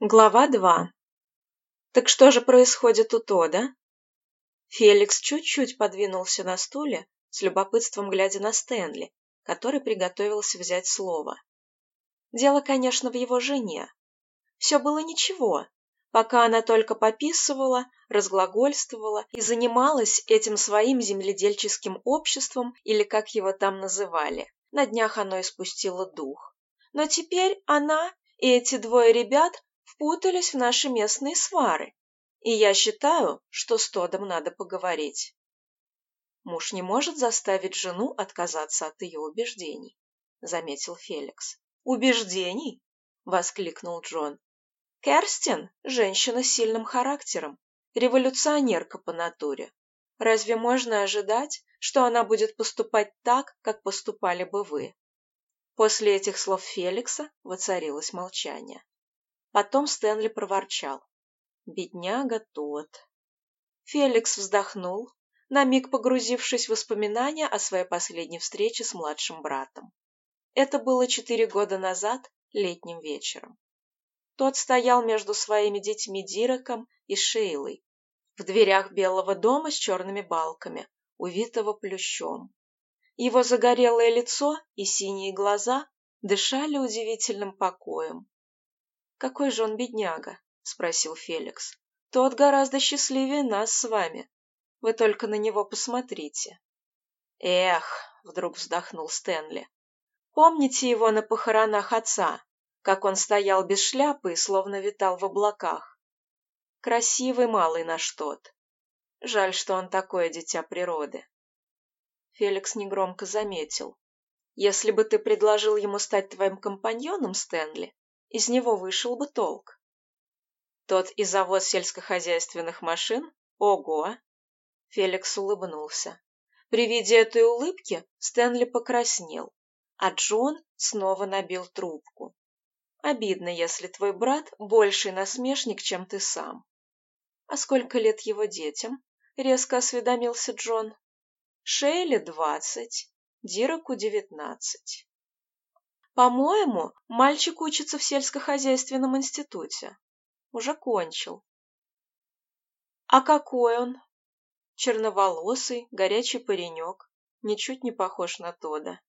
Глава 2. Так что же происходит у Тода? Феликс чуть-чуть подвинулся на стуле, с любопытством глядя на Стэнли, который приготовился взять слово. Дело, конечно, в его жене. Все было ничего, пока она только пописывала, разглагольствовала и занималась этим своим земледельческим обществом, или как его там называли. На днях оно испустило дух. Но теперь она и эти двое ребят впутались в наши местные свары, и я считаю, что с Тодом надо поговорить. Муж не может заставить жену отказаться от ее убеждений, заметил Феликс. Убеждений? воскликнул Джон. Керстин – женщина с сильным характером, революционерка по натуре. Разве можно ожидать, что она будет поступать так, как поступали бы вы? После этих слов Феликса воцарилось молчание. Потом Стэнли проворчал. Бедняга тот. Феликс вздохнул, на миг погрузившись в воспоминания о своей последней встрече с младшим братом. Это было четыре года назад, летним вечером. Тот стоял между своими детьми Диреком и Шейлой в дверях белого дома с черными балками, увитого плющом. Его загорелое лицо и синие глаза дышали удивительным покоем, «Какой же он бедняга?» – спросил Феликс. «Тот гораздо счастливее нас с вами. Вы только на него посмотрите». «Эх!» – вдруг вздохнул Стэнли. «Помните его на похоронах отца, как он стоял без шляпы и словно витал в облаках? Красивый малый наш тот. Жаль, что он такое дитя природы». Феликс негромко заметил. «Если бы ты предложил ему стать твоим компаньоном, Стэнли, из него вышел бы толк. Тот и завод сельскохозяйственных машин? Ого! Феликс улыбнулся. При виде этой улыбки Стэнли покраснел, а Джон снова набил трубку. Обидно, если твой брат больший насмешник, чем ты сам. А сколько лет его детям? Резко осведомился Джон. Шейли двадцать, Дироку девятнадцать. По-моему, мальчик учится в сельскохозяйственном институте. Уже кончил. А какой он? Черноволосый, горячий паренек, ничуть не похож на Тода.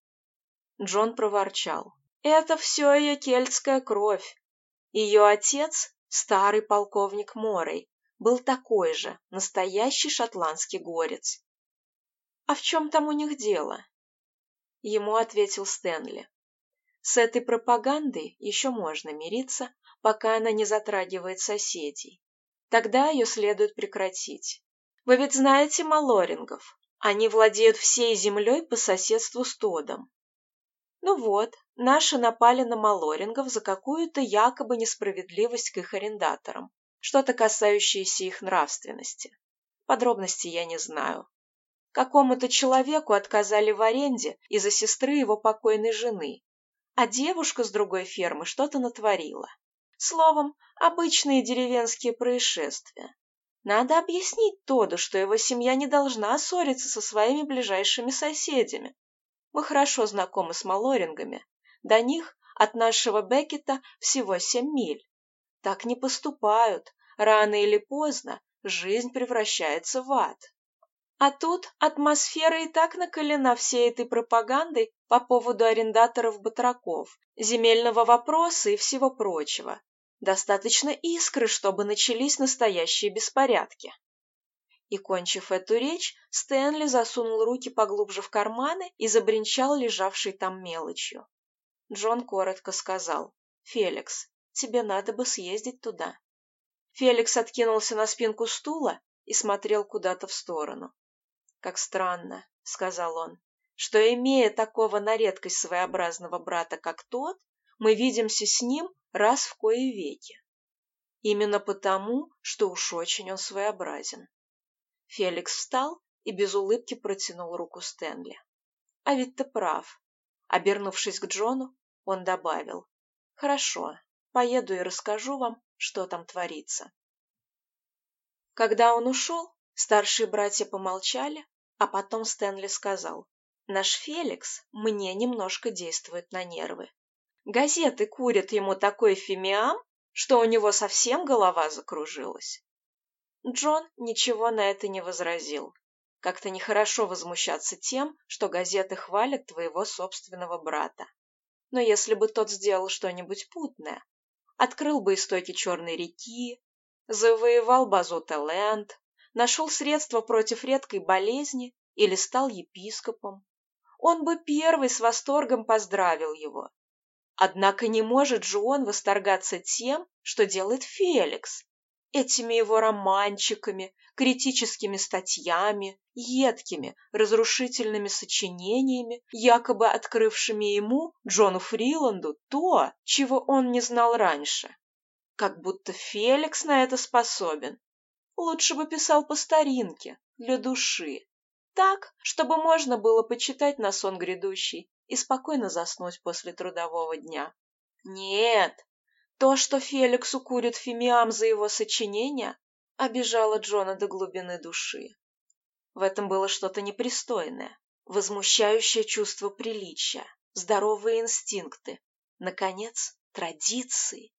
Джон проворчал. Это все ее кельтская кровь. Ее отец, старый полковник Морей, был такой же, настоящий шотландский горец. А в чем там у них дело? Ему ответил Стэнли. С этой пропагандой еще можно мириться, пока она не затрагивает соседей. Тогда ее следует прекратить. Вы ведь знаете малорингов. Они владеют всей землей по соседству с Тодом. Ну вот, наши напали на малорингов за какую-то якобы несправедливость к их арендаторам, что-то касающееся их нравственности. Подробностей я не знаю. Какому-то человеку отказали в аренде из-за сестры его покойной жены, а девушка с другой фермы что-то натворила. Словом, обычные деревенские происшествия. Надо объяснить Тоду, что его семья не должна ссориться со своими ближайшими соседями. Мы хорошо знакомы с Малорингами. До них от нашего Беккета всего семь миль. Так не поступают. Рано или поздно жизнь превращается в ад. А тут атмосфера и так накалена всей этой пропагандой по поводу арендаторов-батраков, земельного вопроса и всего прочего. Достаточно искры, чтобы начались настоящие беспорядки. И, кончив эту речь, Стэнли засунул руки поглубже в карманы и забринчал лежавшей там мелочью. Джон коротко сказал, «Феликс, тебе надо бы съездить туда». Феликс откинулся на спинку стула и смотрел куда-то в сторону. «Как странно», — сказал он, «что, имея такого на редкость своеобразного брата, как тот, мы видимся с ним раз в кое веки. Именно потому, что уж очень он своеобразен». Феликс встал и без улыбки протянул руку Стэнли. «А ведь ты прав». Обернувшись к Джону, он добавил, «Хорошо, поеду и расскажу вам, что там творится». Когда он ушел, Старшие братья помолчали, а потом Стэнли сказал, «Наш Феликс мне немножко действует на нервы. Газеты курят ему такой фимиам, что у него совсем голова закружилась. Джон ничего на это не возразил. Как-то нехорошо возмущаться тем, что газеты хвалят твоего собственного брата. Но если бы тот сделал что-нибудь путное, открыл бы истоки Черной реки, завоевал базу Телленд, нашел средства против редкой болезни или стал епископом, он бы первый с восторгом поздравил его. Однако не может же он восторгаться тем, что делает Феликс, этими его романчиками, критическими статьями, едкими, разрушительными сочинениями, якобы открывшими ему, Джону Фриланду, то, чего он не знал раньше. Как будто Феликс на это способен. Лучше бы писал по старинке, для души. Так, чтобы можно было почитать на сон грядущий и спокойно заснуть после трудового дня. Нет, то, что Феликс укурит фимиам за его сочинение, обижало Джона до глубины души. В этом было что-то непристойное, возмущающее чувство приличия, здоровые инстинкты, наконец, традиции.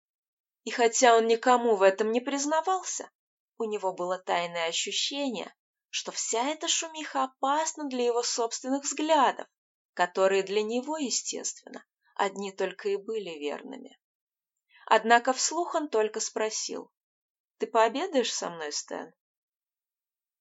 И хотя он никому в этом не признавался, у него было тайное ощущение, что вся эта шумиха опасна для его собственных взглядов, которые для него, естественно, одни только и были верными. Однако вслух он только спросил. «Ты пообедаешь со мной, Стэн?»